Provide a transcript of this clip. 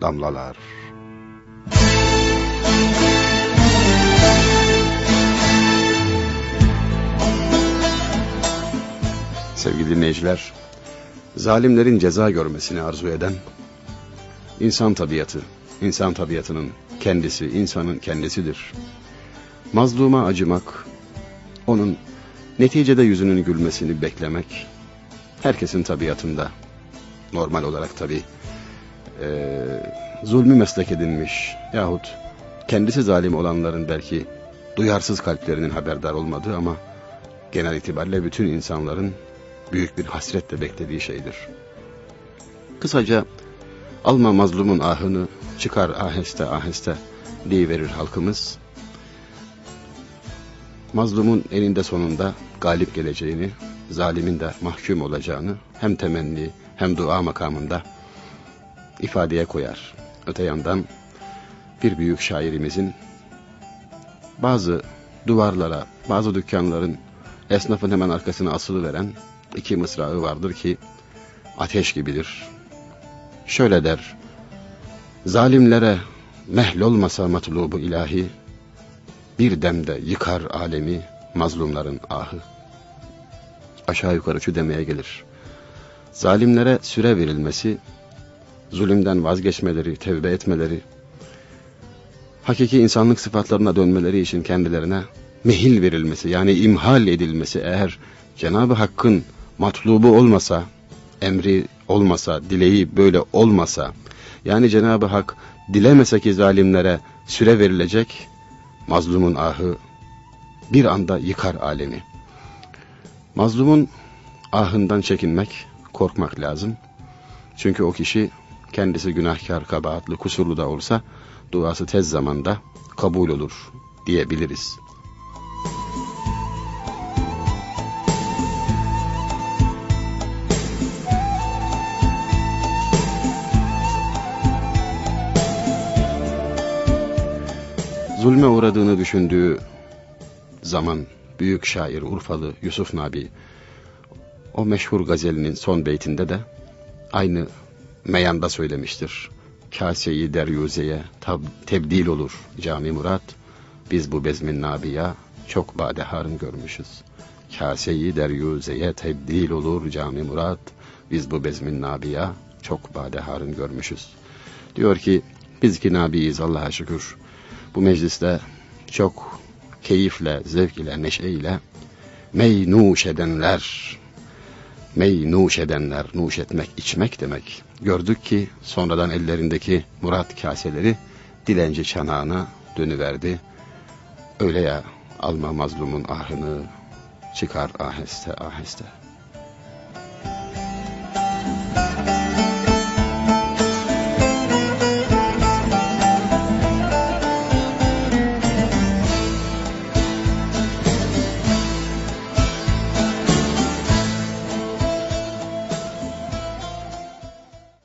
damlalar. Sevgili dinleyiciler, zalimlerin ceza görmesini arzu eden, insan tabiatı, insan tabiatının kendisi, insanın kendisidir. Mazluma acımak, onun neticede yüzünün gülmesini beklemek, herkesin tabiatında, normal olarak tabi, e, zulmü meslek edinmiş yahut kendisi zalim olanların belki duyarsız kalplerinin haberdar olmadığı ama genel itibariyle bütün insanların büyük bir hasretle beklediği şeydir. Kısaca alma mazlumun ahını çıkar aheste aheste verir halkımız. Mazlumun eninde sonunda galip geleceğini, zalimin de mahkum olacağını hem temenni hem dua makamında ifadeye koyar. Öte yandan bir büyük şairimizin bazı duvarlara, bazı dükkanların esnafın hemen arkasına asılı veren iki mısrağı vardır ki ateş gibidir. Şöyle der, zalimlere mehlolmasa matlubu ilahi, bir demde yıkar alemi mazlumların ahı. Aşağı yukarı şu demeye gelir. Zalimlere süre verilmesi, zulümden vazgeçmeleri, tevbe etmeleri, hakiki insanlık sıfatlarına dönmeleri için kendilerine mehil verilmesi yani imhal edilmesi eğer Cenab-ı Hakk'ın matlubu olmasa, emri olmasa, dileği böyle olmasa, yani Cenab-ı Hak dilemese ki zalimlere süre verilecek, mazlumun ahı bir anda yıkar alemi. Mazlumun ahından çekinmek, korkmak lazım. Çünkü o kişi kendisi günahkar, kabahatlı, kusurlu da olsa duası tez zamanda kabul olur diyebiliriz. zulme uğradığını düşündüğü zaman büyük şair Urfalı Yusuf Nabi o meşhur gazelinin son beytinde de aynı meyanda söylemiştir. Kaseyi deryuzeye tebdil olur cami murat. Biz bu bezmin nabiya çok badeharın görmüşüz. Kaseyi deryuzeye tebdil olur cami murat. Biz bu bezmin nabiya çok badeharın görmüşüz. Diyor ki biz ki nabiyiz Allah'a şükür bu mecliste çok keyifle, zevk ile, neşe ile mey nuş edenler, mey nuş edenler, nuş etmek, içmek demek. Gördük ki sonradan ellerindeki murat kaseleri dilenci çanağına dönüverdi. Öyle ya alma mazlumun ahını çıkar aheste aheste.